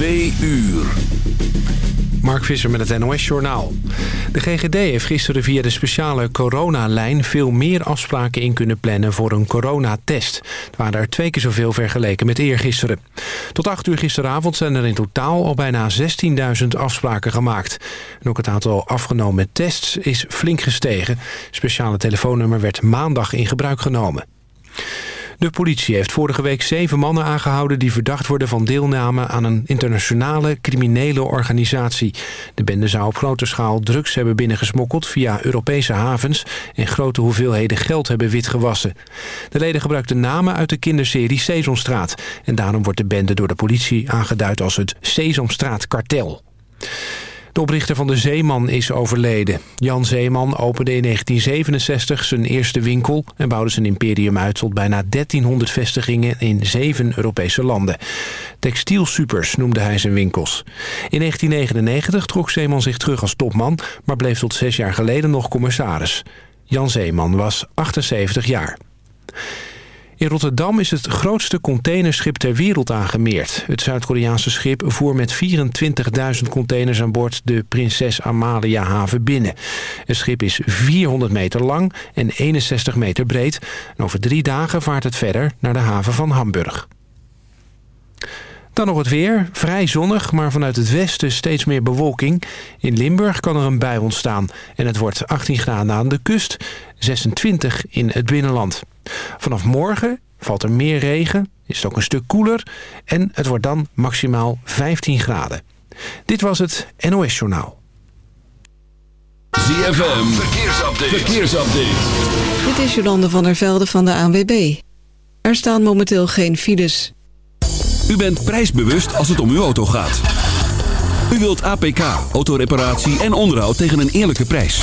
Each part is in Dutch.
Twee uur. Mark Visser met het NOS Journaal. De GGD heeft gisteren via de speciale coronalijn... veel meer afspraken in kunnen plannen voor een coronatest. Het waren er twee keer zoveel vergeleken met eergisteren. Tot 8 uur gisteravond zijn er in totaal al bijna 16.000 afspraken gemaakt. En ook het aantal afgenomen tests is flink gestegen. Het speciale telefoonnummer werd maandag in gebruik genomen. De politie heeft vorige week zeven mannen aangehouden... die verdacht worden van deelname aan een internationale criminele organisatie. De bende zou op grote schaal drugs hebben binnengesmokkeld... via Europese havens en grote hoeveelheden geld hebben witgewassen. De leden gebruikten namen uit de kinderserie Sesamstraat. En daarom wordt de bende door de politie aangeduid als het Sesamstraat-kartel. De oprichter van de Zeeman is overleden. Jan Zeeman opende in 1967 zijn eerste winkel... en bouwde zijn imperium uit tot bijna 1300 vestigingen in zeven Europese landen. Textielsupers noemde hij zijn winkels. In 1999 trok Zeeman zich terug als topman... maar bleef tot zes jaar geleden nog commissaris. Jan Zeeman was 78 jaar. In Rotterdam is het grootste containerschip ter wereld aangemeerd. Het Zuid-Koreaanse schip voer met 24.000 containers aan boord de Prinses Amalia haven binnen. Het schip is 400 meter lang en 61 meter breed. En over drie dagen vaart het verder naar de haven van Hamburg. Dan nog het weer. Vrij zonnig, maar vanuit het westen steeds meer bewolking. In Limburg kan er een bui ontstaan. En het wordt 18 graden aan de kust, 26 in het binnenland. Vanaf morgen valt er meer regen, is het ook een stuk koeler... en het wordt dan maximaal 15 graden. Dit was het NOS Journaal. ZFM, verkeersupdate. verkeersupdate. Dit is Jolande van der Velde van de ANWB. Er staan momenteel geen files. U bent prijsbewust als het om uw auto gaat. U wilt APK, autoreparatie en onderhoud tegen een eerlijke prijs.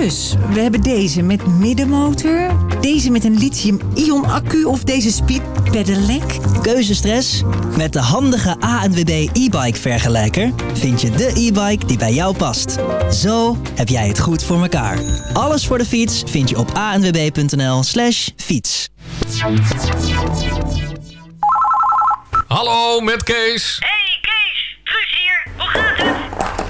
Dus, we hebben deze met middenmotor, deze met een lithium-ion accu of deze speed pedelec. Keuzestress? Met de handige ANWB e-bike vergelijker vind je de e-bike die bij jou past. Zo heb jij het goed voor elkaar. Alles voor de fiets vind je op anwb.nl slash fiets. Hallo, met Kees. Hey Kees, Truus hier. Hoe gaat het?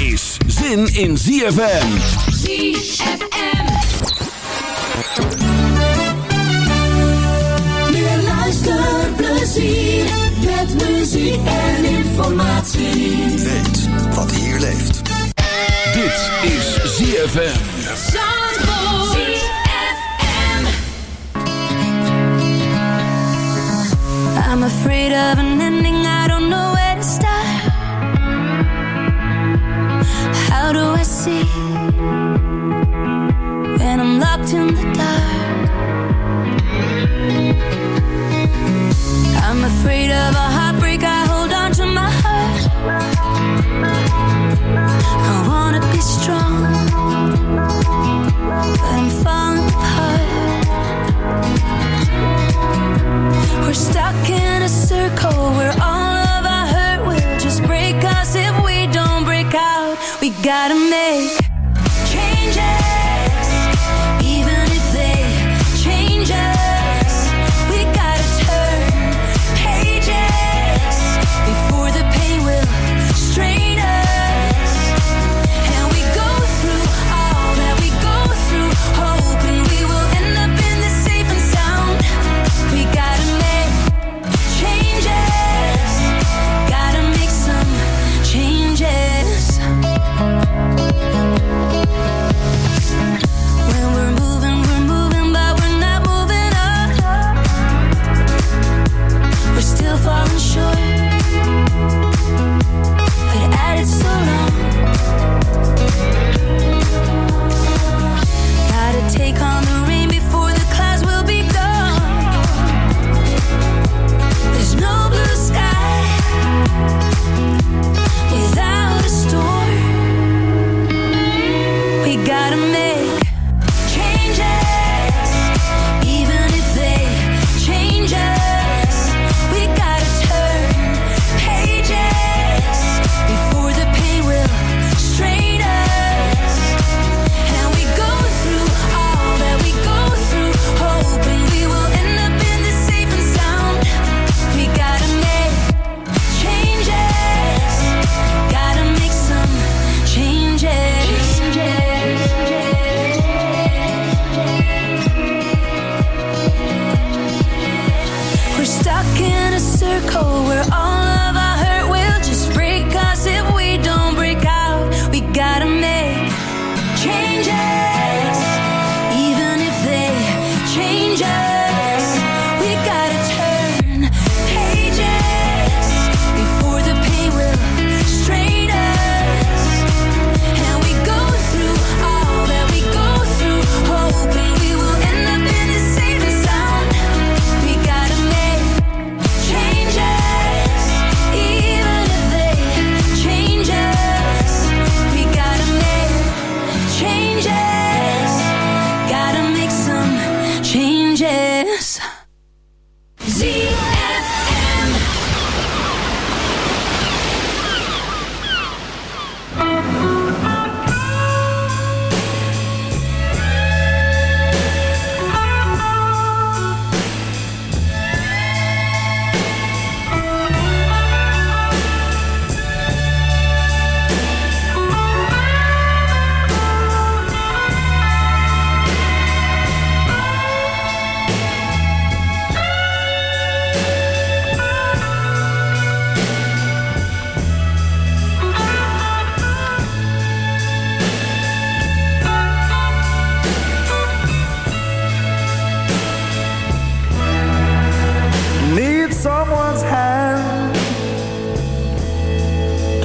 is zin in ZFM. ZFM. Meer luisterplezier met muziek en informatie. Weet wat hier leeft. Dit is ZFM. I'm afraid of an ending, when I'm locked in the dark? I'm afraid of a heartbreak, gotta make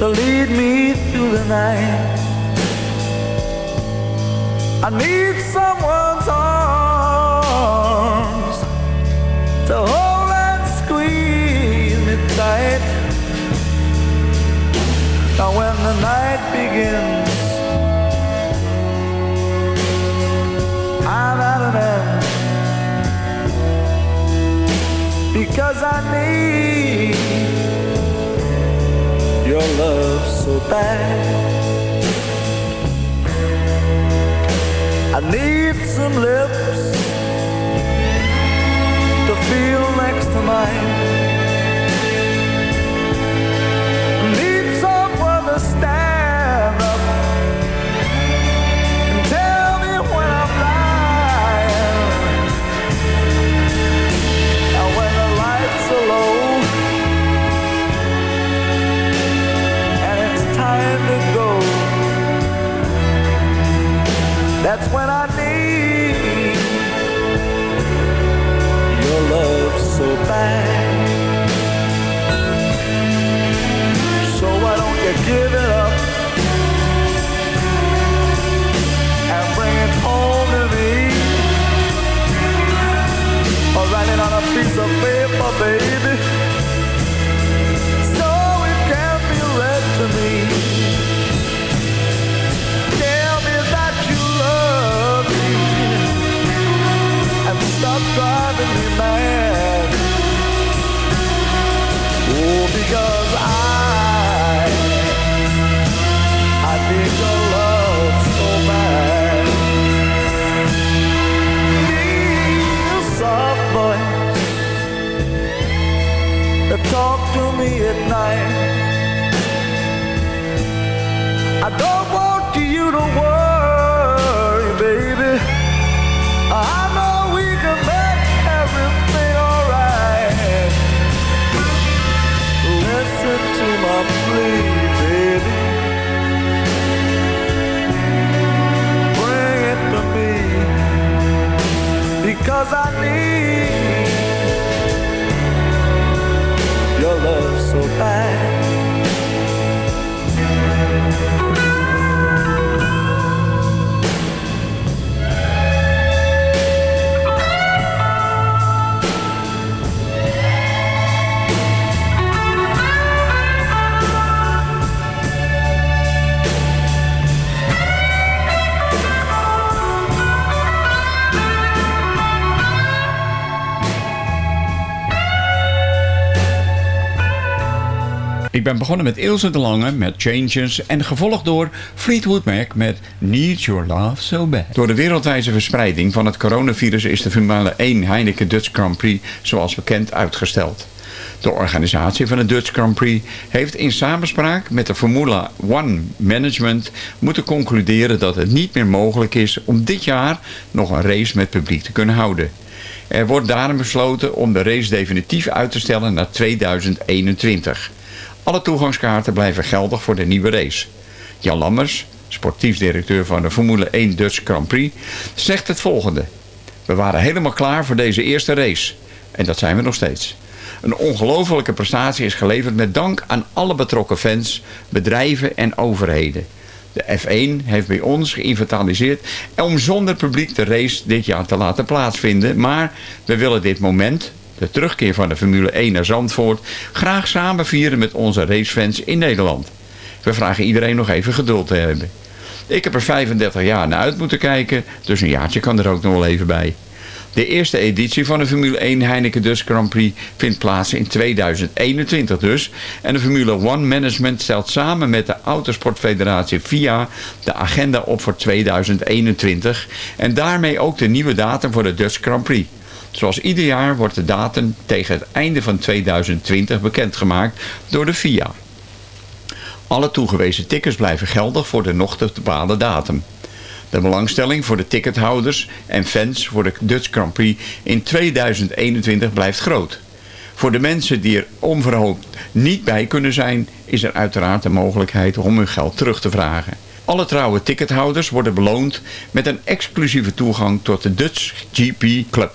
to lead me through the night. I need someone's arms to hold and squeeze me tight. Now when the night begins, I'm at an end because I need love so bad. I need some lips to feel next to mine. I need someone to stand That's when I need your love so bad. So why don't you give it up and bring it home to me? Or write it on a piece of paper, baby, Ik ben begonnen met Ilse de Lange met Changes en gevolgd door Fleetwood Mac met Need Your Love So Bad. Door de wereldwijze verspreiding van het coronavirus is de Formule 1 Heineken Dutch Grand Prix zoals bekend uitgesteld. De organisatie van de Dutch Grand Prix heeft in samenspraak met de Formula One Management moeten concluderen dat het niet meer mogelijk is om dit jaar nog een race met publiek te kunnen houden. Er wordt daarom besloten om de race definitief uit te stellen naar 2021. Alle toegangskaarten blijven geldig voor de nieuwe race. Jan Lammers, sportief directeur van de Formule 1 Dutch Grand Prix, zegt het volgende. We waren helemaal klaar voor deze eerste race. En dat zijn we nog steeds. Een ongelofelijke prestatie is geleverd met dank aan alle betrokken fans, bedrijven en overheden. De F1 heeft bij ons geïnventariseerd om zonder publiek de race dit jaar te laten plaatsvinden. Maar we willen dit moment, de terugkeer van de Formule 1 naar Zandvoort, graag samen vieren met onze racefans in Nederland. We vragen iedereen nog even geduld te hebben. Ik heb er 35 jaar naar uit moeten kijken, dus een jaartje kan er ook nog wel even bij. De eerste editie van de Formule 1 Heineken Dutch Grand Prix vindt plaats in 2021 dus. En de Formule 1 Management stelt samen met de Autosportfederatie FIA de agenda op voor 2021. En daarmee ook de nieuwe datum voor de Dutch Grand Prix. Zoals ieder jaar wordt de datum tegen het einde van 2020 bekendgemaakt door de FIA. Alle toegewezen tickets blijven geldig voor de nog te bepalen datum. De belangstelling voor de tickethouders en fans voor de Dutch Grand Prix in 2021 blijft groot. Voor de mensen die er onverhoopt niet bij kunnen zijn, is er uiteraard de mogelijkheid om hun geld terug te vragen. Alle trouwe tickethouders worden beloond met een exclusieve toegang tot de Dutch GP Club.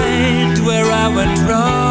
I would run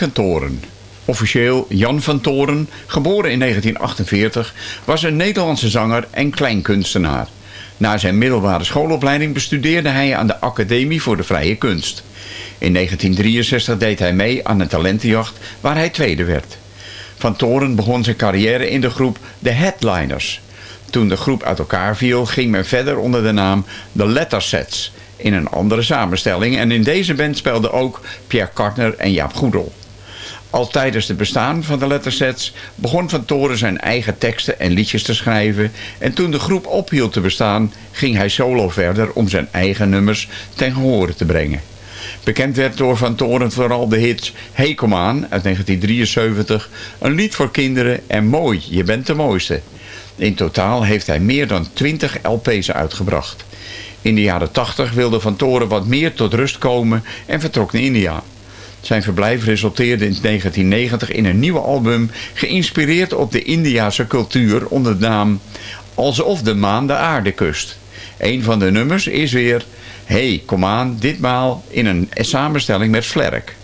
van Toren. Officieel Jan van Toren, geboren in 1948, was een Nederlandse zanger en kleinkunstenaar. Na zijn middelbare schoolopleiding bestudeerde hij aan de Academie voor de Vrije Kunst. In 1963 deed hij mee aan een talentenjacht waar hij tweede werd. Van Toren begon zijn carrière in de groep The Headliners. Toen de groep uit elkaar viel, ging men verder onder de naam The Lettersets in een andere samenstelling en in deze band speelden ook Pierre Kartner en Jaap Goedel. Al tijdens het bestaan van de lettersets begon Van Toren zijn eigen teksten en liedjes te schrijven en toen de groep ophield te bestaan ging hij solo verder om zijn eigen nummers ten gehore te brengen. Bekend werd door Van Toren vooral de hits Hey Kom Aan uit 1973, Een lied voor kinderen en Mooi, je bent de mooiste. In totaal heeft hij meer dan 20 LP's uitgebracht. In de jaren 80 wilde Van Toren wat meer tot rust komen en vertrok naar India. Zijn verblijf resulteerde in 1990 in een nieuwe album... geïnspireerd op de Indiase cultuur onder de naam... Alsof de maan de aarde kust. Een van de nummers is weer... Hey, kom aan, ditmaal in een samenstelling met Flerk.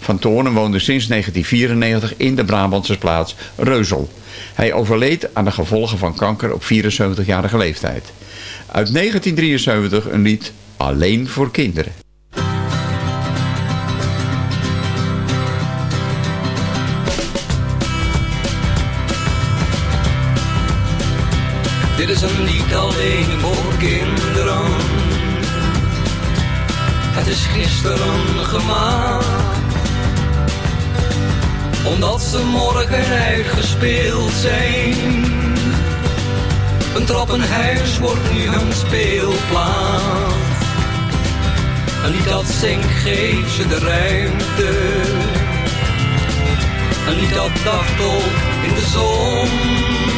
Van Toornen woonde sinds 1994 in de Brabantse plaats Reuzel. Hij overleed aan de gevolgen van kanker op 74-jarige leeftijd. Uit 1973 een lied Alleen voor kinderen. Dit is een lied alleen voor kinderen. het is gisteren gemaakt. Omdat ze morgen uitgespeeld zijn. Een trappenhuis wordt nu hun speelplaats. Een lied dat zingt geeft ze de ruimte. Een lied dat dartelt in de zon.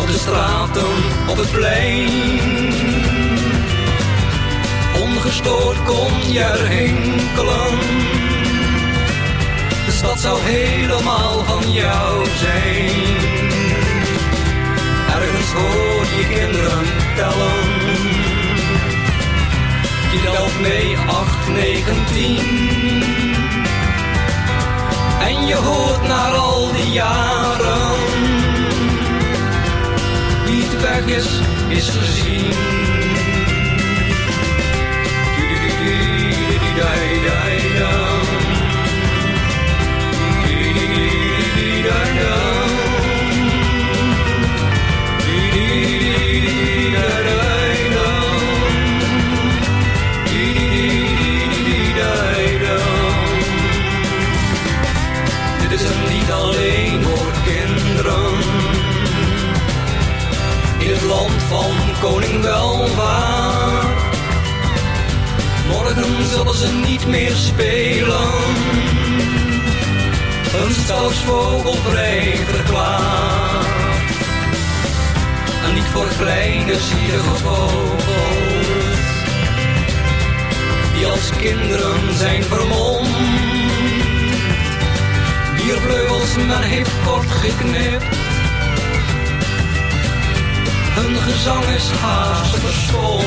Op de straten, op het plein. Ongestoord kon je er hinkelen. De stad zou helemaal van jou zijn. Ergens hoor je kinderen tellen. Je telt mee 8, 9, 10. En je hoort naar al die jaren. Wie het weg is, is gezien. Koning welvaart. Morgen zullen ze niet meer spelen. Een stadsvogel vrij verklaard. Een lied voor kleine zielige vogels. Die als kinderen zijn vermomd. Vier vleugels men heeft kort geknipt. Hun gezang is haast verstomd.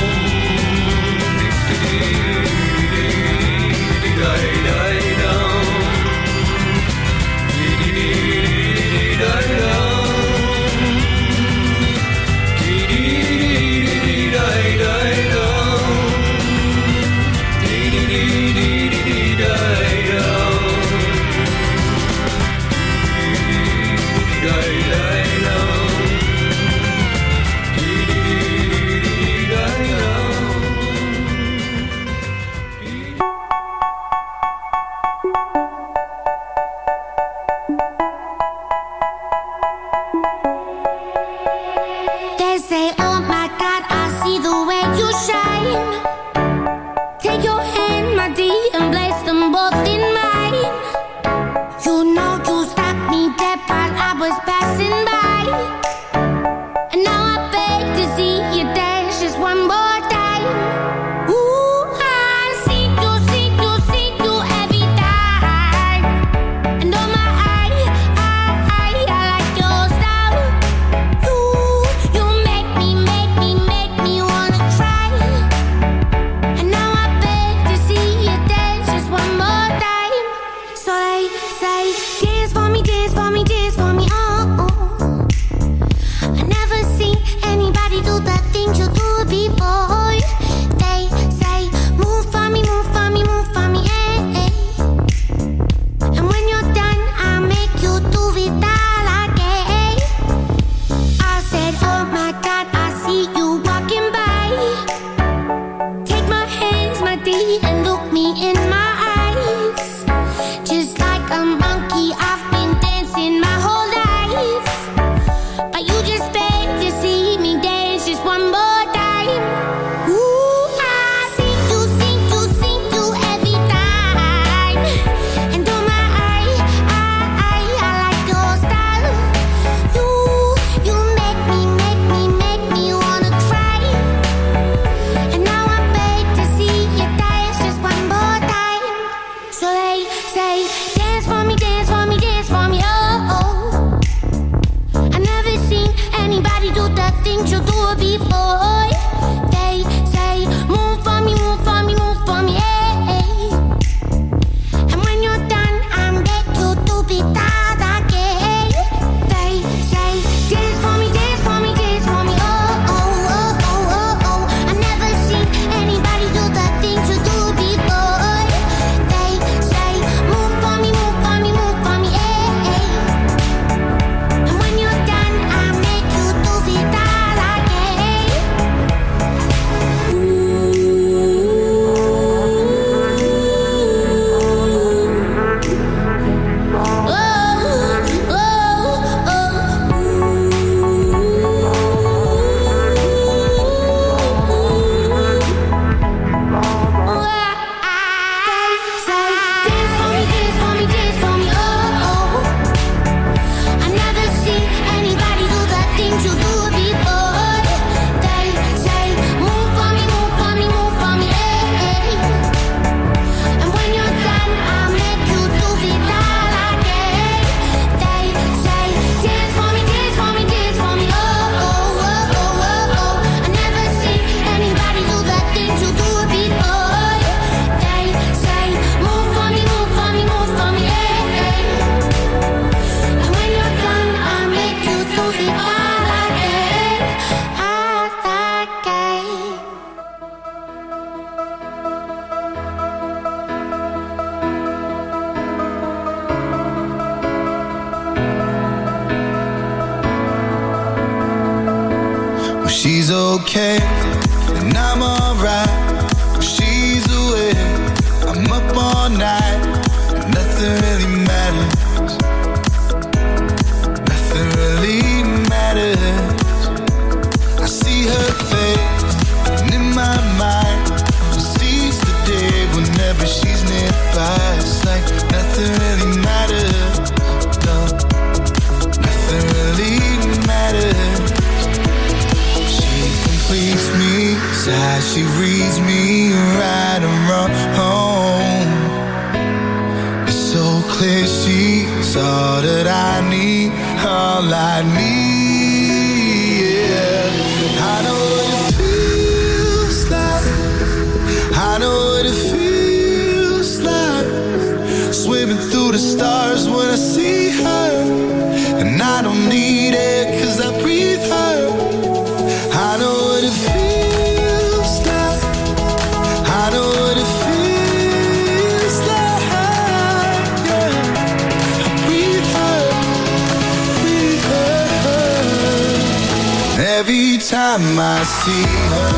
time I see her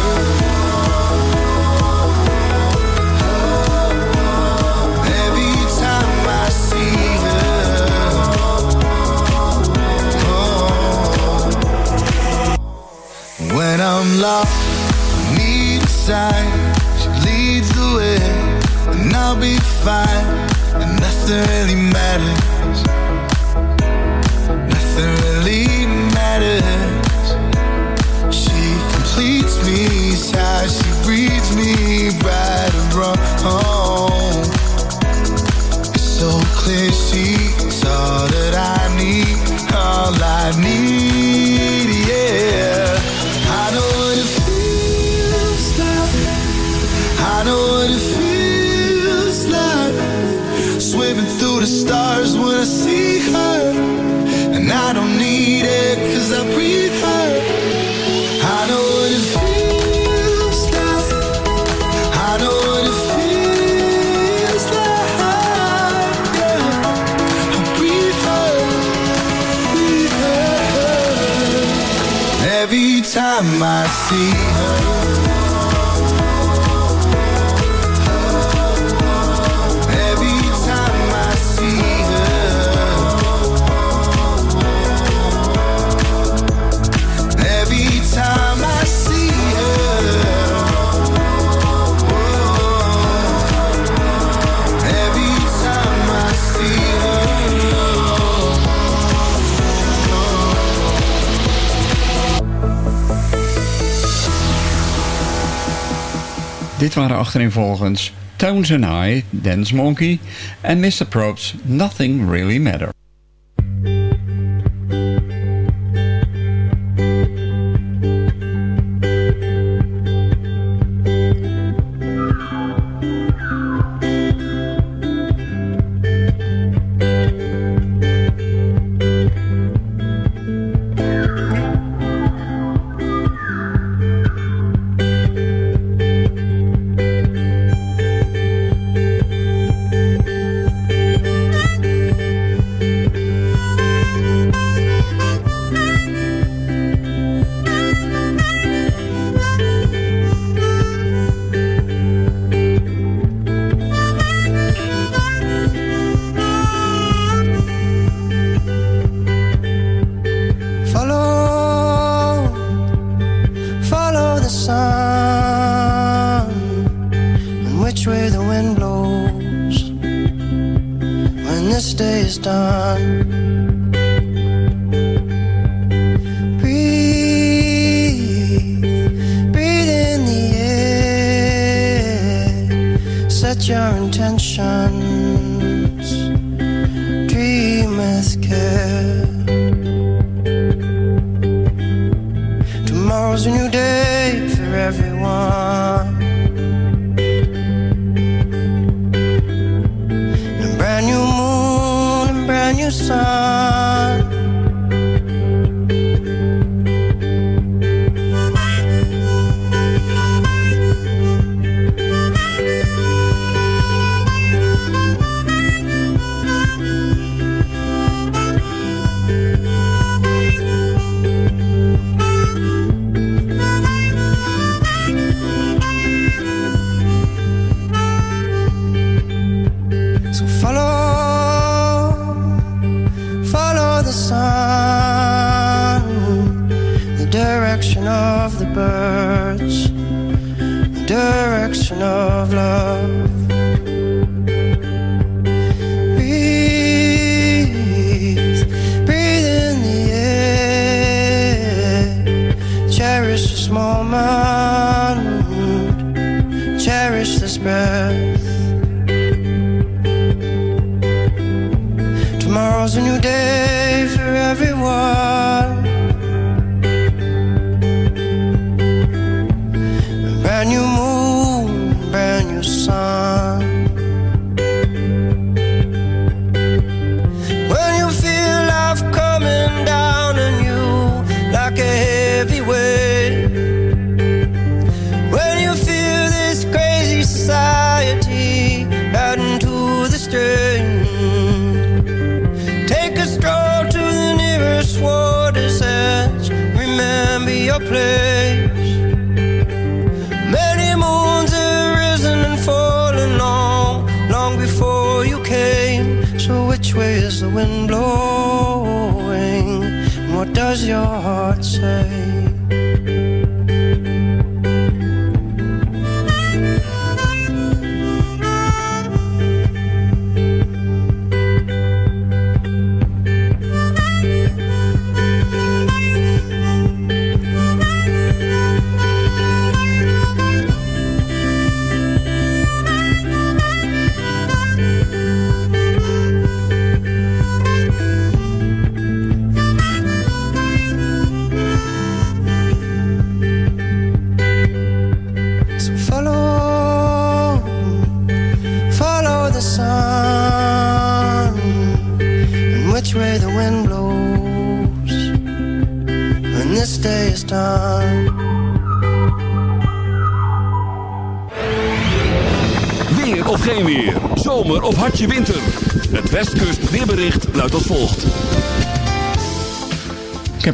oh. When I'm lost, I need a sign. She leads the way, and I'll be fine. And nothing really matters me right or wrong. time I see Dit waren achtereenvolgens Tones and I, Dance Monkey en Mr. Probes, Nothing Really Matters.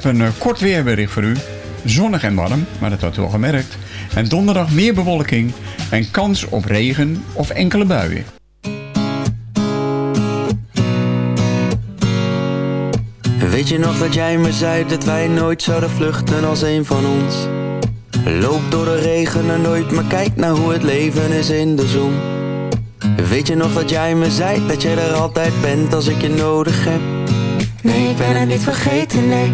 Een eh, kort weerbericht voor u. Zonnig en warm, maar dat had u al gemerkt. En donderdag meer bewolking en kans op regen of enkele buien. Weet je nog dat jij me zei dat wij nooit zouden vluchten als een van ons? Loop door de regen en nooit, maar kijk naar hoe het leven is in de zon. Weet je nog dat jij me zei dat jij er altijd bent als ik je nodig heb? Nee, ik ben het niet vergeten, nee.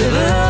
Laten we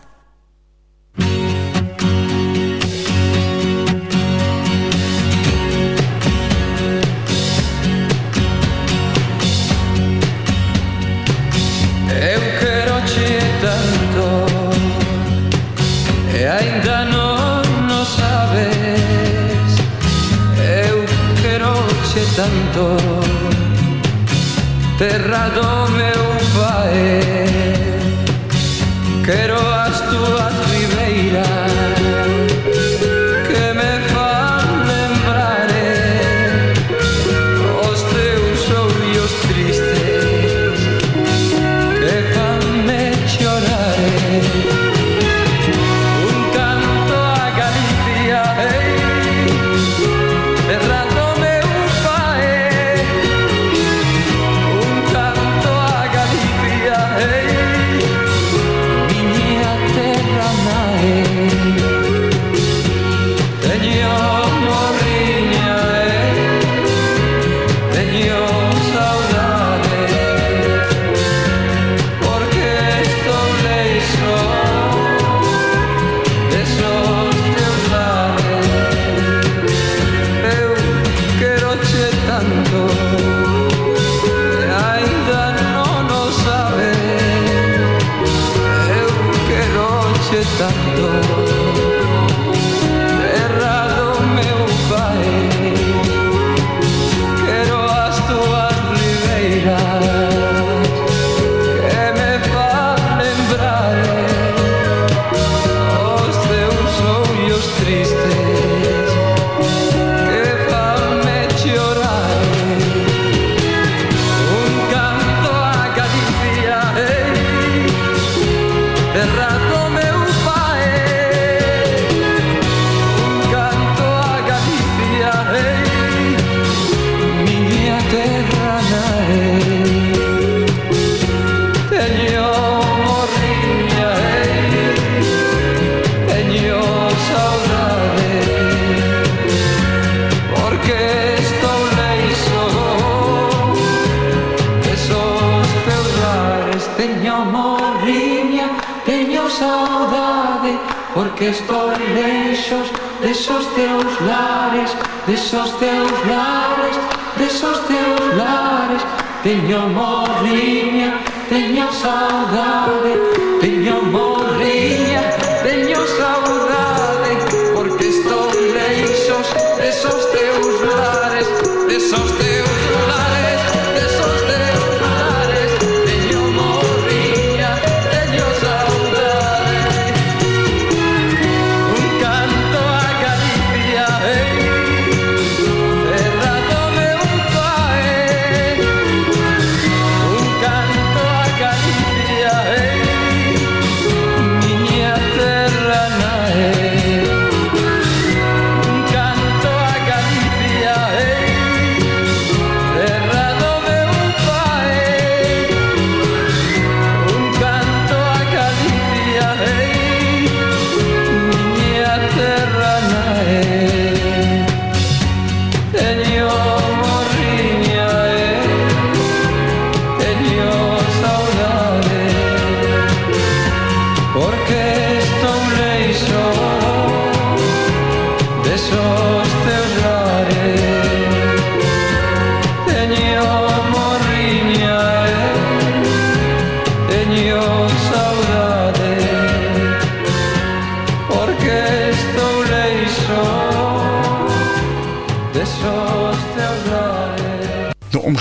Teño morriña, teño saudade, teño morriña, teño saudade,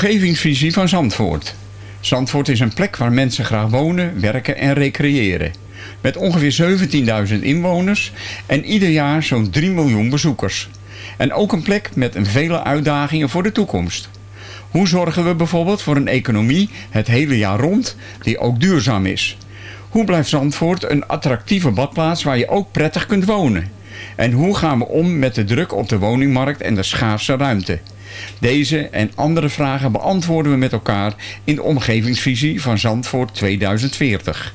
omgevingsvisie van Zandvoort. Zandvoort is een plek waar mensen graag wonen, werken en recreëren. Met ongeveer 17.000 inwoners en ieder jaar zo'n 3 miljoen bezoekers. En ook een plek met een vele uitdagingen voor de toekomst. Hoe zorgen we bijvoorbeeld voor een economie het hele jaar rond die ook duurzaam is? Hoe blijft Zandvoort een attractieve badplaats waar je ook prettig kunt wonen? En hoe gaan we om met de druk op de woningmarkt en de schaarse ruimte? Deze en andere vragen beantwoorden we met elkaar in de omgevingsvisie van Zandvoort 2040.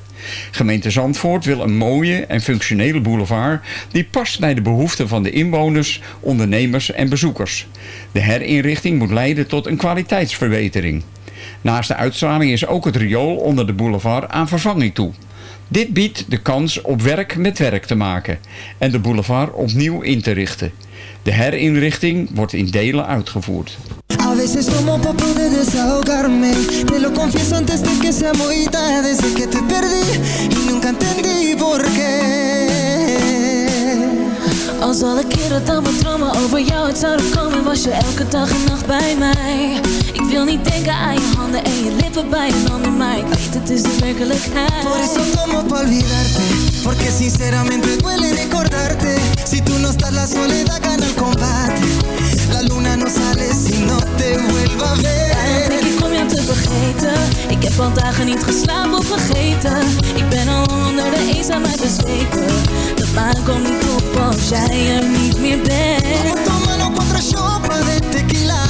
Gemeente Zandvoort wil een mooie en functionele boulevard die past bij de behoeften van de inwoners, ondernemers en bezoekers. De herinrichting moet leiden tot een kwaliteitsverbetering. Naast de uitstraling is ook het riool onder de boulevard aan vervanging toe. Dit biedt de kans op werk met werk te maken en de boulevard opnieuw in te richten. De herinrichting wordt in delen uitgevoerd. A veces tomo pa poder desahogarme. Te lo confieso antes de que sea muy tarde. Desde que te perdí y nunca entendí por qué. Als alle keren dan mijn dromen over jou uit zouden komen Was je elke dag en nacht bij mij. Ik wil niet denken aan je handen en je lippen bij een ander Maar ik weet het is de werkelijkheid. Por eso tomo pa olvidarte Porque sinceramente duele recordarte Si tú no estás la soledad gana el combate. La luna no sale si no te vuelva a Daarom denk ver ik om jou te vergeten. Ik heb al dagen niet geslapen of vergeten. Ik ben al onder de eenzaamheid bezweken. De maan komt niet op als jij er niet meer bent. Tómalo cuatro shots de tequila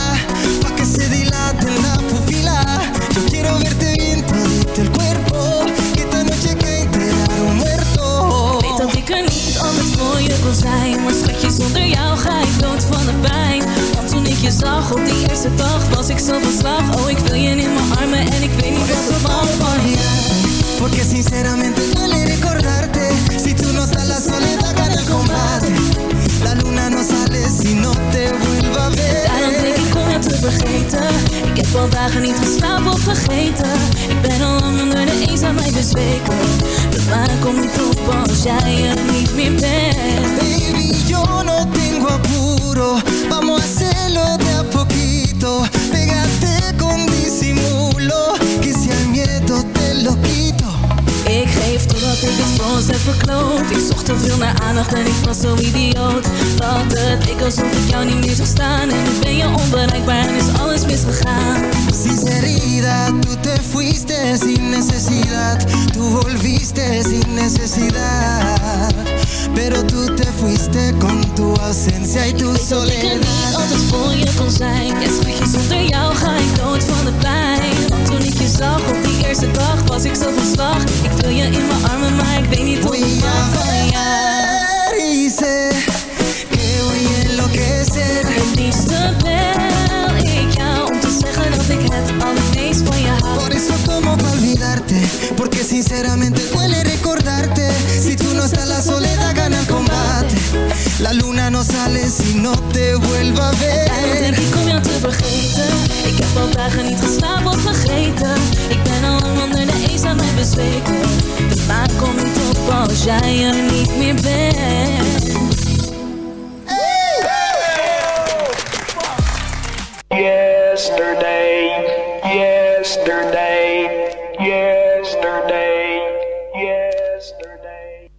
van de pijn. Want toen ik je zag op die eerste dag Was ik zo van slag. Oh, ik wil je in mijn armen En ik weet niet wat er van je. Porque sinceramente duele recordarte. Si tú no estás la soledad gana el combate. La luna no sale si no te vuelva a Daarom ver denk ik om jou te vergeten. Ik heb al dagen niet geslapen of vergeten. Ik ben al lang onder de eenzaamheid bezweken. De maan komt niet op als jij er niet meer bent. Baby, Vamos a hacerlo de a poquito. Pégate con disimulo Que si al miedo te lo quito Geef totdat ik het voor ons heb verkloot. Ik zocht te veel naar aandacht en ik was zo idioot. Dat het ik alsof ik jou niet meer zag staan. En nu ben je onbereikbaar en is alles misgegaan. Sinceridad, tú te fuiste sin necesidad. Tú volviste sin necesidad. Pero tú te fuiste con tu ausencia y tu Ik dat ik er niet soledad. altijd voor je kon zijn. Ja schatje, zonder jou ga ik dood van de pijn. Want je zag op die eerste dag was ik zo van slag. Ik wil je in mijn armen, maar ik weet niet hoe ik mag van jou sé que voy a enloquecer Het liefste bel ik jou om te zeggen dat ik het allermeest van je hou. Por eso tomo pa olvidarte Porque sinceramente duele recordarte. Si tú no estás la soledad gana no sale si no te vuelvo a ver. Daarom denk ik om jou te vergeten. Ik heb al dagen niet geslapen of vergeten. Ik ben al lang onder de eenzaamheid bezweken. De maan komt niet op als jij er niet meer bent. Yesterday, yesterday, yesterday, yesterday.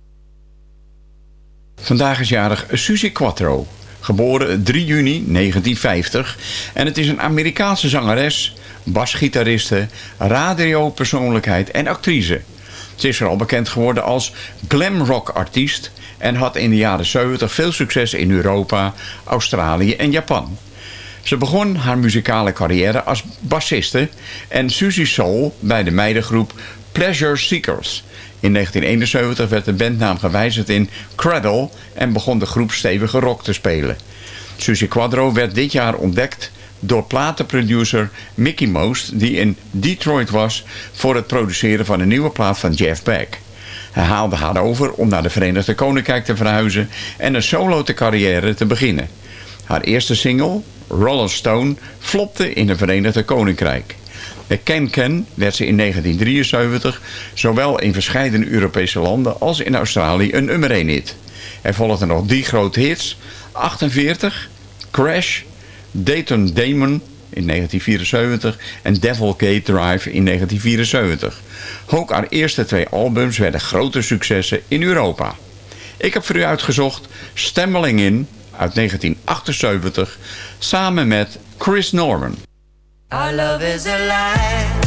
Vandaag is jarig Suzy Quattro, geboren 3 juni 1950. En het is een Amerikaanse zangeres, basgitariste, radiopersoonlijkheid en actrice. Ze is vooral bekend geworden als glamrock artiest en had in de jaren 70 veel succes in Europa, Australië en Japan. Ze begon haar muzikale carrière als bassiste en Suzy Soul bij de meidengroep Pleasure Seekers. In 1971 werd de bandnaam gewijzigd in Cradle en begon de groep stevige rock te spelen. Suzy Quadro werd dit jaar ontdekt door platenproducer Mickey Most... die in Detroit was voor het produceren van een nieuwe plaat van Jeff Beck. Hij haalde haar over om naar de Verenigde Koninkrijk te verhuizen... en een solo te carrière te beginnen. Haar eerste single, Rolling Stone, flopte in het Verenigde Koninkrijk. Met Ken Ken werd ze in 1973 zowel in verschillende Europese landen als in Australië een nummer 1 hit. Er volgden nog drie grote hits, 48, Crash, Dayton Damon in 1974 en Devil Gate Drive in 1974. Ook haar eerste twee albums werden grote successen in Europa. Ik heb voor u uitgezocht Stammeling In uit 1978 samen met Chris Norman. Our love is a lie.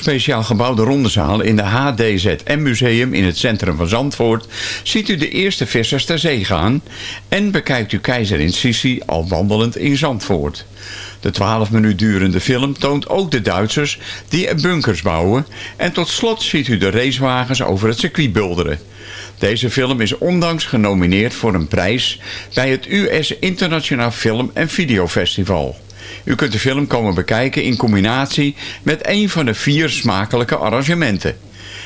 Speciaal gebouwde rondezaal in de HDZM Museum in het centrum van Zandvoort ziet u de eerste vissers ter zee gaan en bekijkt u keizerin Sissi al wandelend in Zandvoort. De 12 minuut durende film toont ook de Duitsers die er bunkers bouwen en tot slot ziet u de racewagens over het circuit bulderen. Deze film is ondanks genomineerd voor een prijs bij het US Internationaal Film en Videofestival. U kunt de film komen bekijken in combinatie met een van de vier smakelijke arrangementen.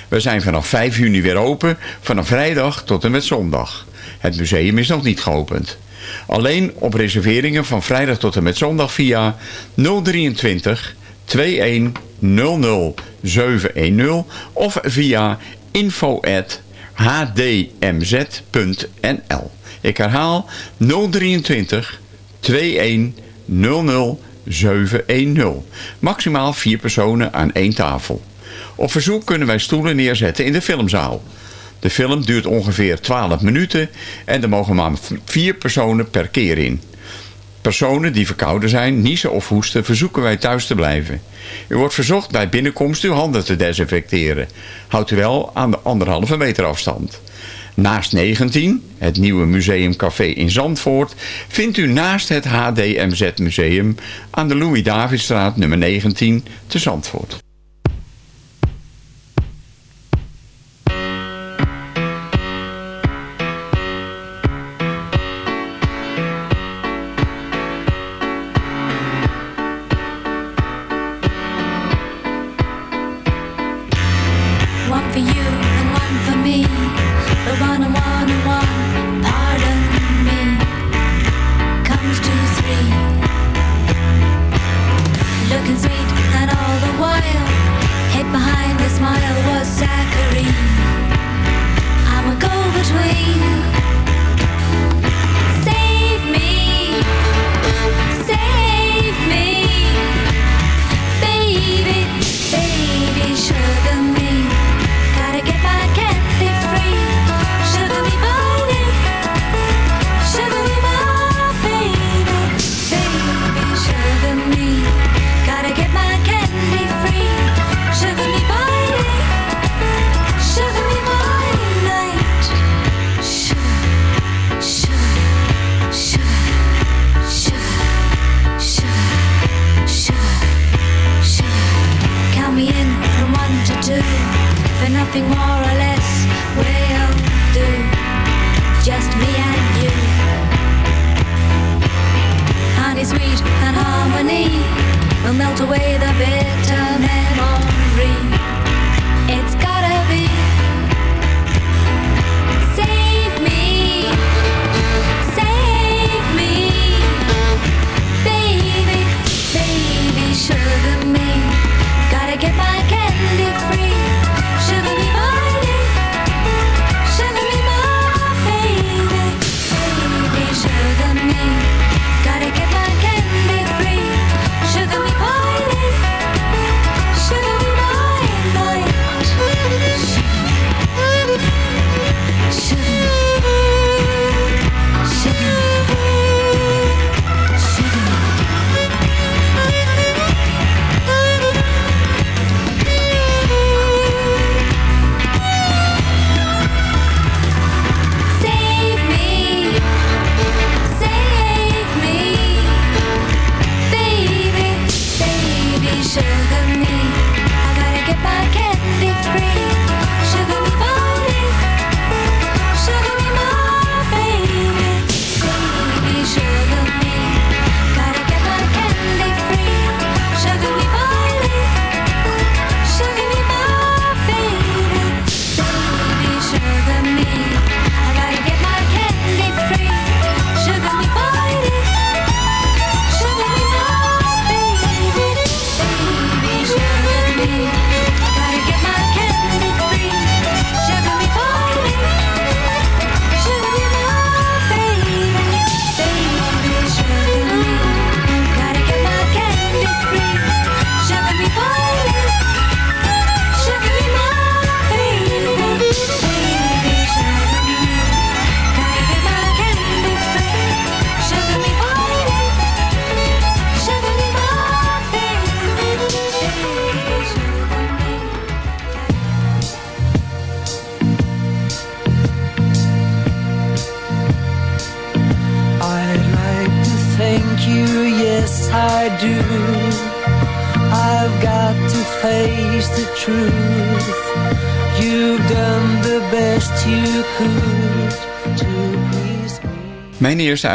We zijn vanaf 5 juni weer open, vanaf vrijdag tot en met zondag. Het museum is nog niet geopend. Alleen op reserveringen van vrijdag tot en met zondag via 023 2100 710 of via info hdmz.nl. Ik herhaal 023 2100 710. Maximaal vier personen aan één tafel. Op verzoek kunnen wij stoelen neerzetten in de filmzaal. De film duurt ongeveer 12 minuten en er mogen maar vier personen per keer in. Personen die verkouden zijn, niezen of hoesten, verzoeken wij thuis te blijven. U wordt verzocht bij binnenkomst uw handen te desinfecteren. Houdt u wel aan de anderhalve meter afstand. Naast 19, het nieuwe museumcafé in Zandvoort, vindt u naast het HDMZ Museum aan de Louis Davidstraat nummer 19 te Zandvoort.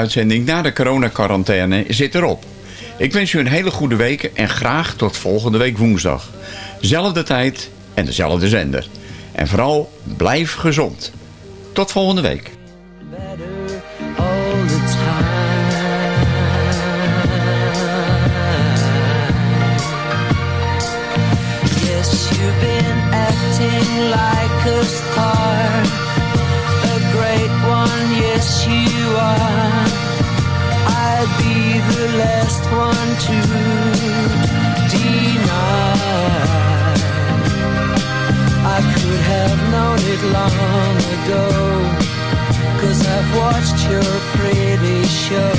uitzending na de coronacarantaine zit erop. Ik wens u een hele goede week en graag tot volgende week woensdag. Zelfde tijd en dezelfde zender. En vooral blijf gezond. Tot volgende week. long ago Cause I've watched your pretty show.